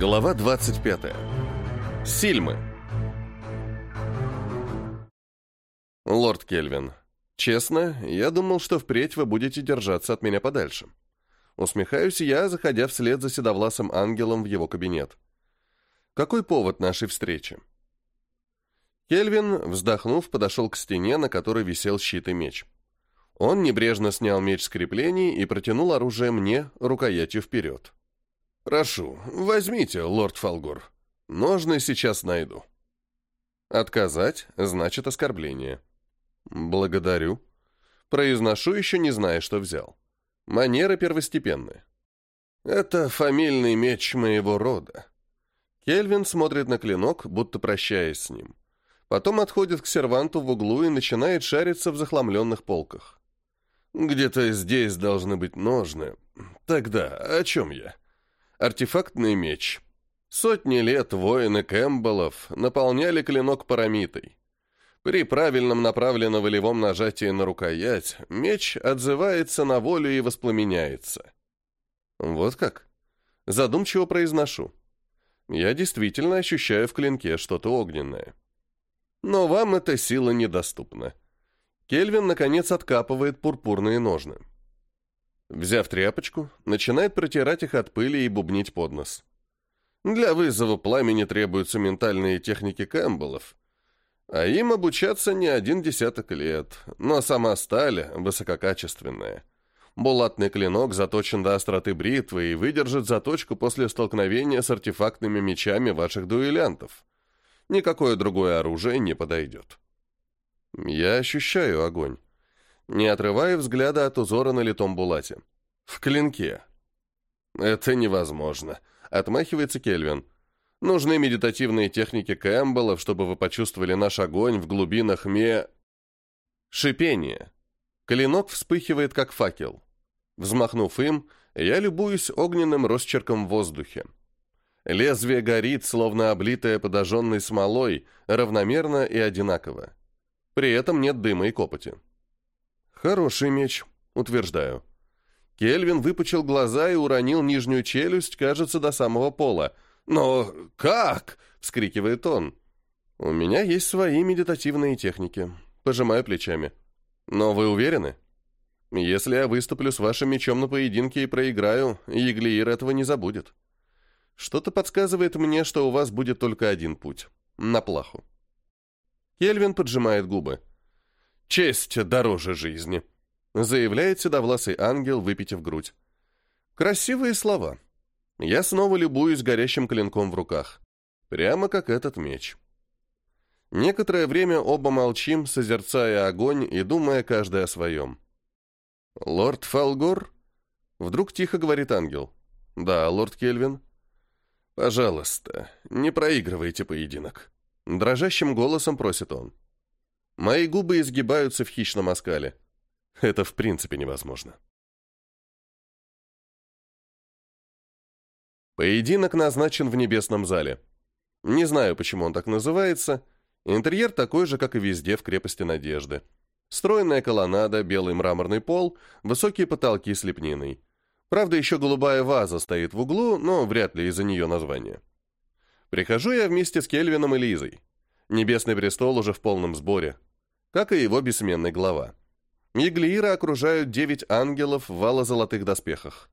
Глава 25. Сильмы. Лорд Кельвин, честно, я думал, что впредь вы будете держаться от меня подальше. Усмехаюсь я, заходя вслед за седовласым ангелом в его кабинет. Какой повод нашей встречи? Кельвин, вздохнув, подошел к стене, на которой висел щит и меч. Он небрежно снял меч с креплений и протянул оружие мне рукоятью вперед. «Прошу, возьмите, лорд Фалгор. Ножны сейчас найду». Отказать значит оскорбление. «Благодарю». Произношу, еще не зная, что взял. Манеры первостепенные. «Это фамильный меч моего рода». Кельвин смотрит на клинок, будто прощаясь с ним. Потом отходит к серванту в углу и начинает шариться в захламленных полках. «Где-то здесь должны быть ножны. Тогда о чем я?» Артефактный меч. Сотни лет воины Кэмпбеллов наполняли клинок парамитой. При правильном направленном волевом нажатии на рукоять меч отзывается на волю и воспламеняется. Вот как? Задумчиво произношу. Я действительно ощущаю в клинке что-то огненное. Но вам эта сила недоступна. Кельвин, наконец, откапывает пурпурные ножны. Взяв тряпочку, начинает протирать их от пыли и бубнить под нос. Для вызова пламени требуются ментальные техники Кэмпбеллов, а им обучаться не один десяток лет, но сама сталь высококачественная. Булатный клинок заточен до остроты бритвы и выдержит заточку после столкновения с артефактными мечами ваших дуэлянтов. Никакое другое оружие не подойдет. Я ощущаю огонь не отрывая взгляда от узора на литом булате. «В клинке». «Это невозможно», — отмахивается Кельвин. «Нужны медитативные техники Кэмпбеллов, чтобы вы почувствовали наш огонь в глубинах ме...» Шипение. Клинок вспыхивает, как факел. Взмахнув им, я любуюсь огненным росчерком в воздухе. Лезвие горит, словно облитое подожженной смолой, равномерно и одинаково. При этом нет дыма и копоти. «Хороший меч», — утверждаю. Кельвин выпучил глаза и уронил нижнюю челюсть, кажется, до самого пола. «Но как?» — вскрикивает он. «У меня есть свои медитативные техники». Пожимаю плечами. «Но вы уверены?» «Если я выступлю с вашим мечом на поединке и проиграю, Еглиир этого не забудет. Что-то подсказывает мне, что у вас будет только один путь. На плаху». Кельвин поджимает губы. «Честь дороже жизни», — заявляет седовласый ангел, выпитив грудь. Красивые слова. Я снова любуюсь горящим клинком в руках. Прямо как этот меч. Некоторое время оба молчим, созерцая огонь и думая каждый о своем. «Лорд Фалгор?» Вдруг тихо говорит ангел. «Да, лорд Кельвин». «Пожалуйста, не проигрывайте поединок». Дрожащим голосом просит он. Мои губы изгибаются в хищном оскале. Это в принципе невозможно. Поединок назначен в небесном зале. Не знаю, почему он так называется. Интерьер такой же, как и везде в крепости Надежды. Стройная колоннада, белый мраморный пол, высокие потолки с лепниной. Правда, еще голубая ваза стоит в углу, но вряд ли из-за нее название. Прихожу я вместе с Кельвином и Лизой. Небесный престол уже в полном сборе как и его бессменный глава. Иглиира окружают девять ангелов в вало-золотых доспехах.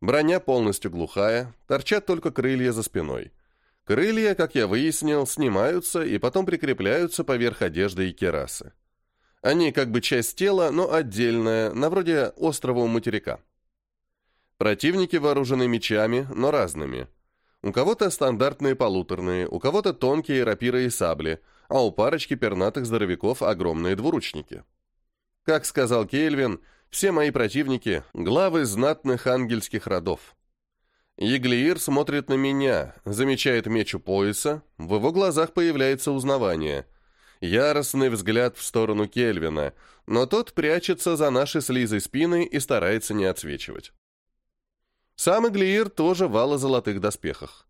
Броня полностью глухая, торчат только крылья за спиной. Крылья, как я выяснил, снимаются и потом прикрепляются поверх одежды и керасы. Они как бы часть тела, но отдельная, на вроде острова у материка. Противники вооружены мечами, но разными. У кого-то стандартные полуторные, у кого-то тонкие рапиры и сабли – а у парочки пернатых здоровяков огромные двуручники. Как сказал Кельвин, все мои противники — главы знатных ангельских родов. Еглиир смотрит на меня, замечает меч у пояса, в его глазах появляется узнавание. Яростный взгляд в сторону Кельвина, но тот прячется за нашей с Лизой спиной и старается не отсвечивать. Сам Иглиир тоже в золотых доспехах.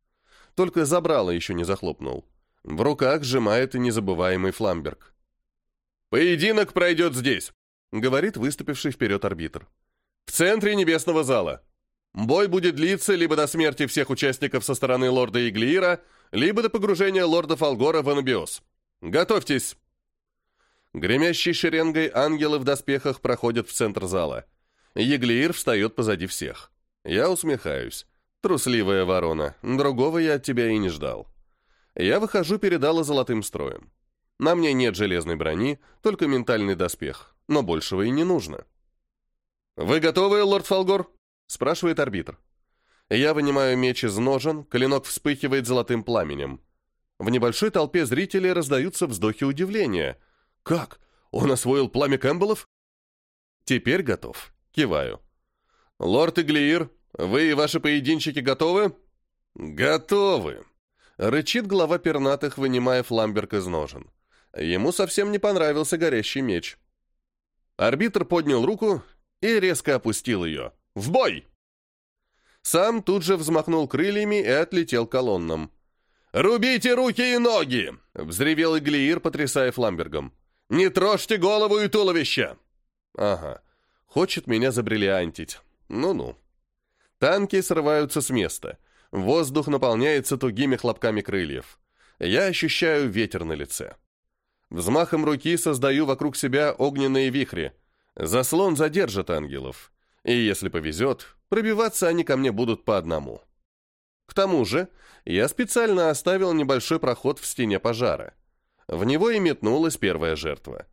Только забрало еще не захлопнул. В руках сжимает незабываемый фламберг. «Поединок пройдет здесь», — говорит выступивший вперед арбитр. «В центре небесного зала. Бой будет длиться либо до смерти всех участников со стороны лорда Иглиира, либо до погружения лорда Фалгора в анабиоз. Готовьтесь!» Гремящей шеренгой ангелы в доспехах проходят в центр зала. Еглиир встает позади всех. Я усмехаюсь. Трусливая ворона, другого я от тебя и не ждал. Я выхожу перед золотым строем. На мне нет железной брони, только ментальный доспех, но большего и не нужно. «Вы готовы, лорд Фалгор?» — спрашивает арбитр. Я вынимаю меч из ножен, клинок вспыхивает золотым пламенем. В небольшой толпе зрителей раздаются вздохи удивления. «Как? Он освоил пламя Кэмпбеллов?» «Теперь готов». Киваю. «Лорд Иглиир, вы и ваши поединчики готовы?» «Готовы!» Рычит глава пернатых, вынимая фламберг из ножен. Ему совсем не понравился горящий меч. Арбитр поднял руку и резко опустил ее. «В бой!» Сам тут же взмахнул крыльями и отлетел колоннам. «Рубите руки и ноги!» — взревел Иглиир, потрясая фламбергом. «Не трожьте голову и туловище!» «Ага, хочет меня забриллиантить. Ну-ну». Танки срываются с места. Воздух наполняется тугими хлопками крыльев. Я ощущаю ветер на лице. Взмахом руки создаю вокруг себя огненные вихри. Заслон задержит ангелов. И если повезет, пробиваться они ко мне будут по одному. К тому же, я специально оставил небольшой проход в стене пожара. В него и метнулась первая жертва.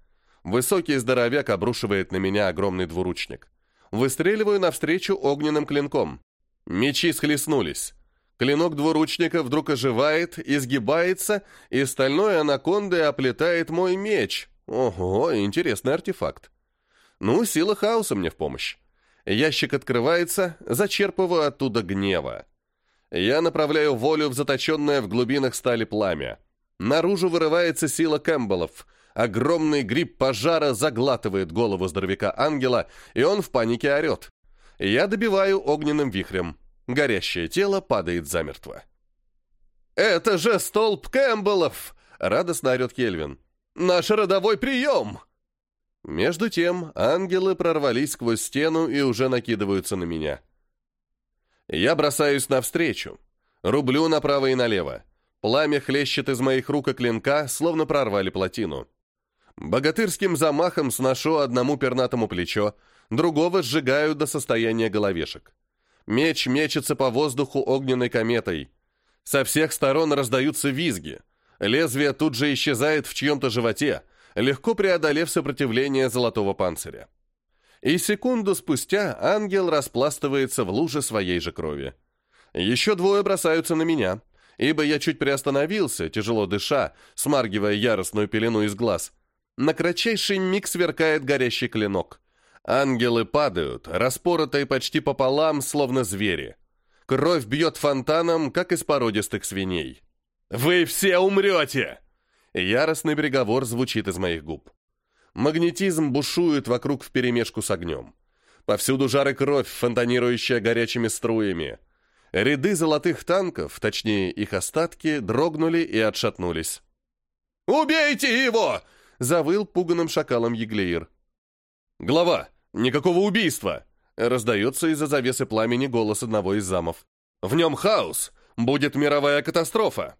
Высокий здоровяк обрушивает на меня огромный двуручник. Выстреливаю навстречу огненным клинком. Мечи схлестнулись. Клинок двуручника вдруг оживает, изгибается, и стальной анакондой оплетает мой меч. Ого, интересный артефакт. Ну, сила хаоса мне в помощь. Ящик открывается, зачерпываю оттуда гнева. Я направляю волю в заточенное в глубинах стали пламя. Наружу вырывается сила Кэмпбеллов — Огромный гриб пожара заглатывает голову здоровяка-ангела, и он в панике орет. Я добиваю огненным вихрем. Горящее тело падает замертво. «Это же столб Кэмпбеллов!» — радостно орет Кельвин. «Наш родовой прием!» Между тем ангелы прорвались сквозь стену и уже накидываются на меня. Я бросаюсь навстречу. Рублю направо и налево. Пламя хлещет из моих рук и клинка, словно прорвали плотину. Богатырским замахом сношу одному пернатому плечо, другого сжигаю до состояния головешек. Меч мечется по воздуху огненной кометой. Со всех сторон раздаются визги. Лезвие тут же исчезает в чьем-то животе, легко преодолев сопротивление золотого панциря. И секунду спустя ангел распластывается в луже своей же крови. Еще двое бросаются на меня, ибо я чуть приостановился, тяжело дыша, смаргивая яростную пелену из глаз, на кратчайший миг сверкает горящий клинок. Ангелы падают, распоротые почти пополам, словно звери. Кровь бьет фонтаном, как из породистых свиней. «Вы все умрете!» Яростный приговор звучит из моих губ. Магнетизм бушует вокруг вперемешку с огнем. Повсюду жар и кровь, фонтанирующая горячими струями. Ряды золотых танков, точнее их остатки, дрогнули и отшатнулись. «Убейте его!» завыл пуганным шакалом Еглеир. «Глава, никакого убийства!» раздается из-за завесы пламени голос одного из замов. «В нем хаос! Будет мировая катастрофа!»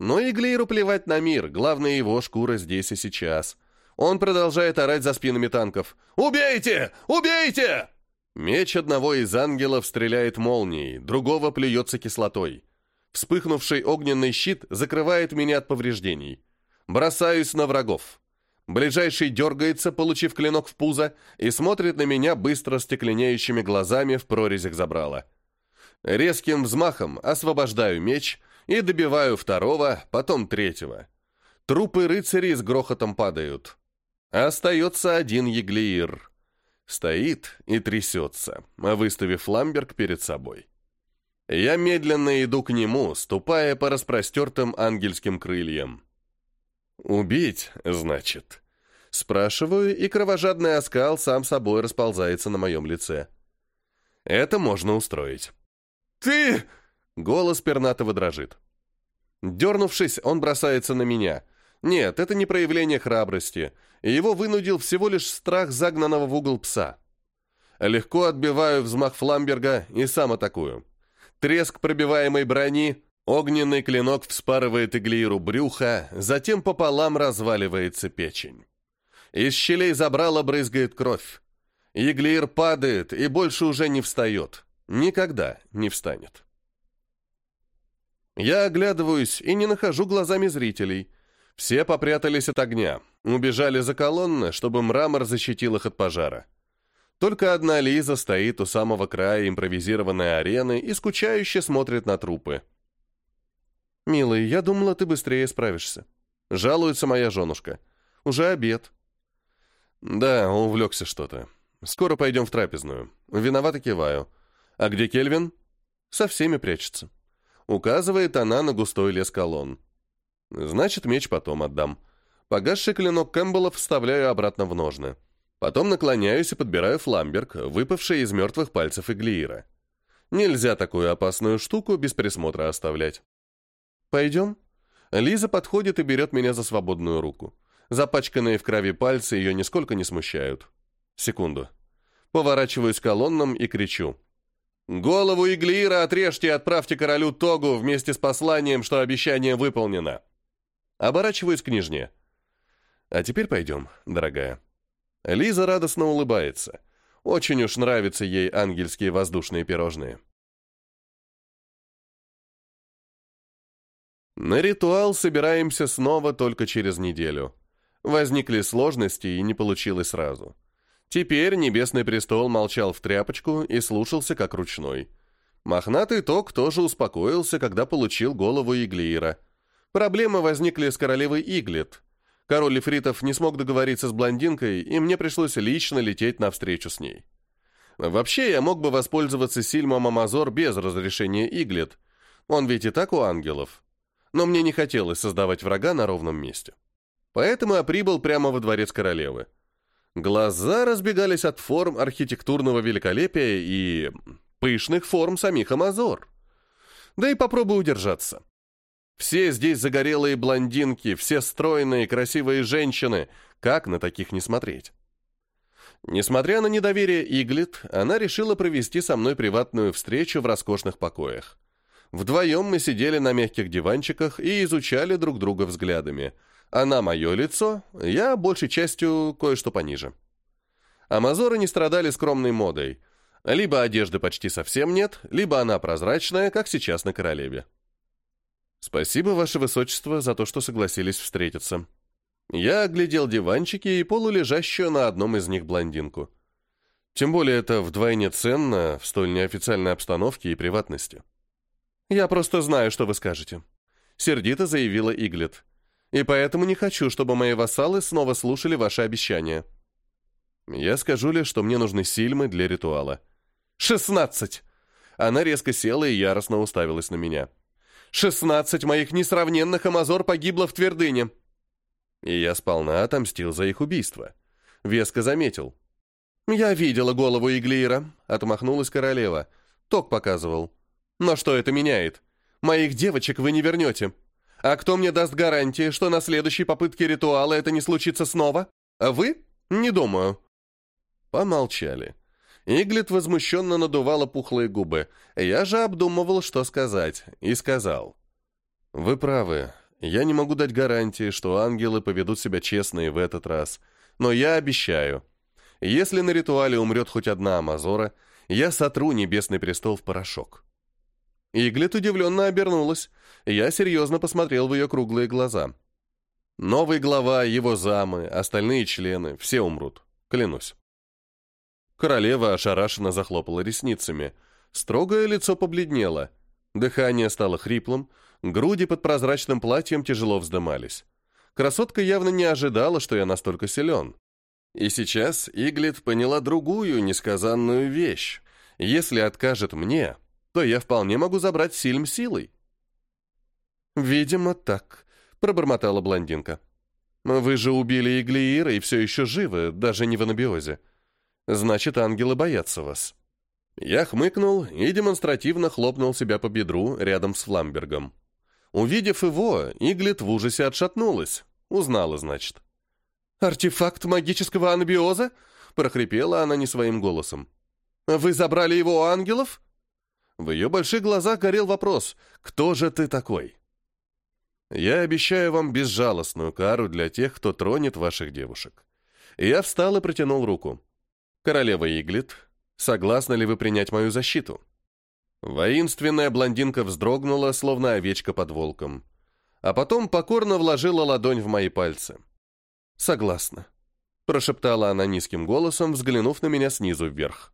Но Еглеиру плевать на мир, главное его шкура здесь и сейчас. Он продолжает орать за спинами танков. «Убейте! Убейте!» Меч одного из ангелов стреляет молнией, другого плюется кислотой. Вспыхнувший огненный щит закрывает меня от повреждений. Бросаюсь на врагов. Ближайший дергается, получив клинок в пузо, и смотрит на меня быстро стекленеющими глазами в прорезях забрала. Резким взмахом освобождаю меч и добиваю второго, потом третьего. Трупы рыцарей с грохотом падают. Остается один Еглиир. Стоит и трясется, выставив ламберг перед собой. Я медленно иду к нему, ступая по распростертым ангельским крыльям. «Убить, значит?» Спрашиваю, и кровожадный оскал сам собой расползается на моем лице. Это можно устроить. «Ты!» Голос пернатого дрожит. Дернувшись, он бросается на меня. Нет, это не проявление храбрости. Его вынудил всего лишь страх загнанного в угол пса. Легко отбиваю взмах фламберга и сам атакую. Треск пробиваемой брони, огненный клинок вспарывает иглиру брюха, затем пополам разваливается печень. Из щелей забрала брызгает кровь. Иглир падает и больше уже не встает. Никогда не встанет. Я оглядываюсь и не нахожу глазами зрителей. Все попрятались от огня, убежали за колонны, чтобы мрамор защитил их от пожара. Только одна Лиза стоит у самого края импровизированной арены и скучающе смотрит на трупы. «Милый, я думала, ты быстрее справишься». Жалуется моя женушка. «Уже обед». «Да, увлекся что-то. Скоро пойдем в трапезную. Виновато киваю. А где Кельвин?» «Со всеми прячется». Указывает она на густой лес колонн. «Значит, меч потом отдам». Погасший клинок Кэмпбелла вставляю обратно в ножны. Потом наклоняюсь и подбираю фламберг, выпавший из мертвых пальцев Иглиира. Нельзя такую опасную штуку без присмотра оставлять. «Пойдем?» Лиза подходит и берет меня за свободную руку. Запачканные в крови пальцы ее нисколько не смущают. Секунду. Поворачиваюсь к колоннам и кричу. «Голову Иглиира отрежьте и отправьте королю Тогу вместе с посланием, что обещание выполнено». Оборачиваюсь к княжне. «А теперь пойдем, дорогая». Лиза радостно улыбается. Очень уж нравятся ей ангельские воздушные пирожные. На ритуал собираемся снова только через неделю. Возникли сложности и не получилось сразу. Теперь Небесный Престол молчал в тряпочку и слушался как ручной. Мохнатый Ток тоже успокоился, когда получил голову Иглиера. Проблемы возникли с королевой Иглет, Король Лефритов не смог договориться с блондинкой, и мне пришлось лично лететь навстречу с ней. Вообще, я мог бы воспользоваться Сильмом Амазор без разрешения Иглет. Он ведь и так у ангелов. Но мне не хотелось создавать врага на ровном месте. Поэтому я прибыл прямо во дворец королевы. Глаза разбегались от форм архитектурного великолепия и пышных форм самих Амазор. Да и попробую удержаться. Все здесь загорелые блондинки, все стройные, красивые женщины. Как на таких не смотреть? Несмотря на недоверие Иглит, она решила провести со мной приватную встречу в роскошных покоях. Вдвоем мы сидели на мягких диванчиках и изучали друг друга взглядами. Она мое лицо, я большей частью кое-что пониже. Амазоры не страдали скромной модой. Либо одежды почти совсем нет, либо она прозрачная, как сейчас на королеве. «Спасибо, Ваше Высочество, за то, что согласились встретиться». Я оглядел диванчики и полулежащую на одном из них блондинку. Тем более это вдвойне ценно в столь неофициальной обстановке и приватности. «Я просто знаю, что вы скажете», — сердито заявила Иглет. «И поэтому не хочу, чтобы мои вассалы снова слушали ваши обещания». Я скажу лишь, что мне нужны сильмы для ритуала. «Шестнадцать!» Она резко села и яростно уставилась на меня. Шестнадцать моих несравненных амазор погибло в твердыне. И я сполна отомстил за их убийство. Веско заметил. «Я видела голову Иглира», — отмахнулась королева. «Ток показывал. Но что это меняет? Моих девочек вы не вернете. А кто мне даст гарантии, что на следующей попытке ритуала это не случится снова? А вы? Не думаю». Помолчали. Иглит возмущенно надувала пухлые губы. Я же обдумывал, что сказать, и сказал. «Вы правы. Я не могу дать гарантии, что ангелы поведут себя честно и в этот раз. Но я обещаю. Если на ритуале умрет хоть одна Амазора, я сотру небесный престол в порошок». Иглит удивленно обернулась. Я серьезно посмотрел в ее круглые глаза. Новый глава, его замы, остальные члены, все умрут. Клянусь. Королева ошарашенно захлопала ресницами. Строгое лицо побледнело. Дыхание стало хриплым, груди под прозрачным платьем тяжело вздымались. Красотка явно не ожидала, что я настолько силен. И сейчас Иглит поняла другую несказанную вещь. Если откажет мне, то я вполне могу забрать Сильм силой. «Видимо, так», — пробормотала блондинка. «Вы же убили Иглиира и все еще живы, даже не в анабиозе. Значит, ангелы боятся вас». Я хмыкнул и демонстративно хлопнул себя по бедру рядом с Фламбергом. Увидев его, Иглит в ужасе отшатнулась. Узнала, значит. «Артефакт магического анабиоза?» — прохрипела она не своим голосом. Вы забрали его у ангелов?» В ее больших глазах горел вопрос «Кто же ты такой?» «Я обещаю вам безжалостную кару для тех, кто тронет ваших девушек». Я встал и протянул руку. «Королева Иглит, согласны ли вы принять мою защиту?» Воинственная блондинка вздрогнула, словно овечка под волком. А потом покорно вложила ладонь в мои пальцы. «Согласна», — прошептала она низким голосом, взглянув на меня снизу вверх.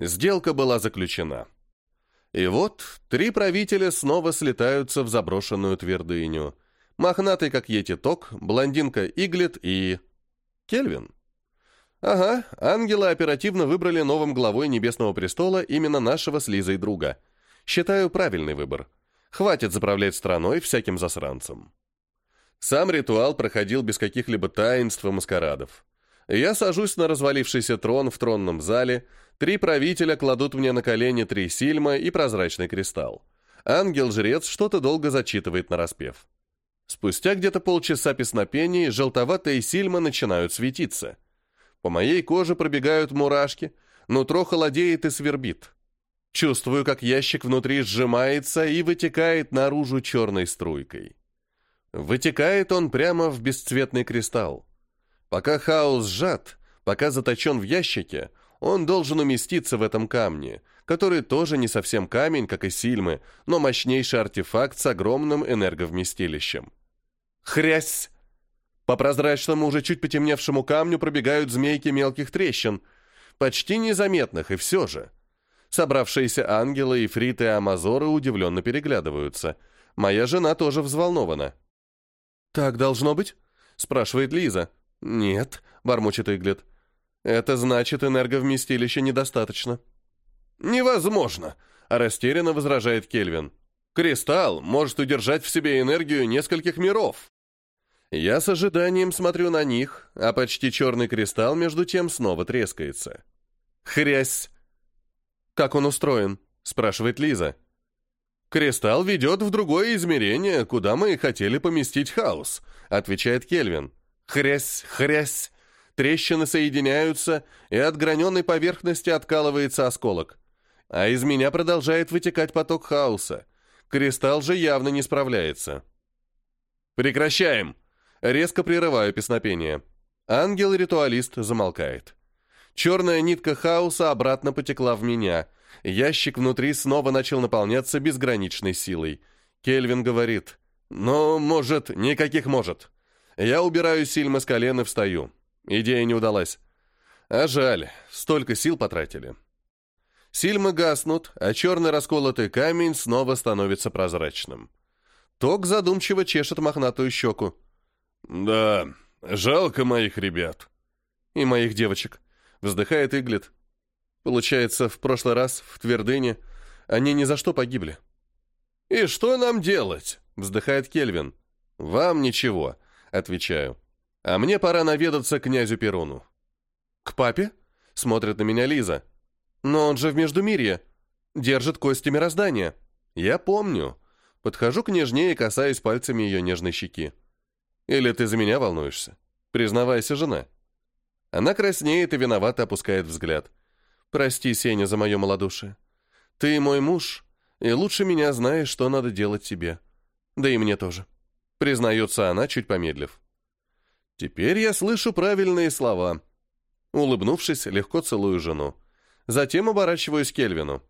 Сделка была заключена. И вот три правителя снова слетаются в заброшенную твердыню. Мохнатый, как Етиток, блондинка Иглет и... Кельвин. Ага, ангелы оперативно выбрали новым главой Небесного престола именно нашего с Лизой друга. Считаю правильный выбор. Хватит заправлять страной всяким засранцем. Сам ритуал проходил без каких-либо таинств и маскарадов. Я сажусь на развалившийся трон в тронном зале, три правителя кладут мне на колени три сильма и прозрачный кристалл. Ангел-жрец что-то долго зачитывает на распев. Спустя где-то полчаса песнопений желтоватые сильмы начинают светиться – по моей коже пробегают мурашки, нутро холодеет и свербит. Чувствую, как ящик внутри сжимается и вытекает наружу черной струйкой. Вытекает он прямо в бесцветный кристалл. Пока хаос сжат, пока заточен в ящике, он должен уместиться в этом камне, который тоже не совсем камень, как и сильмы, но мощнейший артефакт с огромным энерговместилищем. Хрясь! По прозрачному, уже чуть потемневшему камню пробегают змейки мелких трещин, почти незаметных, и все же. Собравшиеся ангелы, ифриты и амазоры удивленно переглядываются. Моя жена тоже взволнована. «Так должно быть?» — спрашивает Лиза. «Нет», — бормочет Иглет. «Это значит, энерговместилища недостаточно». «Невозможно», — растерянно возражает Кельвин. «Кристалл может удержать в себе энергию нескольких миров». Я с ожиданием смотрю на них, а почти черный кристалл между тем снова трескается. Хрясь! «Как он устроен?» — спрашивает Лиза. «Кристалл ведет в другое измерение, куда мы и хотели поместить хаос», — отвечает Кельвин. «Хрясь, хрясь!» Трещины соединяются, и от граненой поверхности откалывается осколок. А из меня продолжает вытекать поток хаоса. Кристалл же явно не справляется. «Прекращаем!» Резко прерываю песнопение. Ангел-ритуалист замолкает. Черная нитка хаоса обратно потекла в меня. Ящик внутри снова начал наполняться безграничной силой. Кельвин говорит, «Ну, может, никаких может». Я убираю сильмы с колен и встаю. Идея не удалась. А жаль, столько сил потратили. Сильмы гаснут, а черный расколотый камень снова становится прозрачным. Ток задумчиво чешет мохнатую щеку. «Да, жалко моих ребят». «И моих девочек», — вздыхает Иглет. «Получается, в прошлый раз в Твердыне они ни за что погибли». «И что нам делать?» — вздыхает Кельвин. «Вам ничего», — отвечаю. «А мне пора наведаться к князю Перуну». «К папе?» — смотрит на меня Лиза. «Но он же в Междумирье. Держит кости мироздания». «Я помню». Подхожу к нежнее и касаюсь пальцами ее нежной щеки. Или ты за меня волнуешься? Признавайся, жена». Она краснеет и виновато опускает взгляд. «Прости, Сеня, за мое малодушие. Ты мой муж, и лучше меня знаешь, что надо делать тебе. Да и мне тоже». Признается она, чуть помедлив. «Теперь я слышу правильные слова». Улыбнувшись, легко целую жену. Затем оборачиваюсь к Кельвину.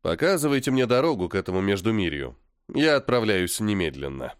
«Показывайте мне дорогу к этому междумирью. Я отправляюсь немедленно».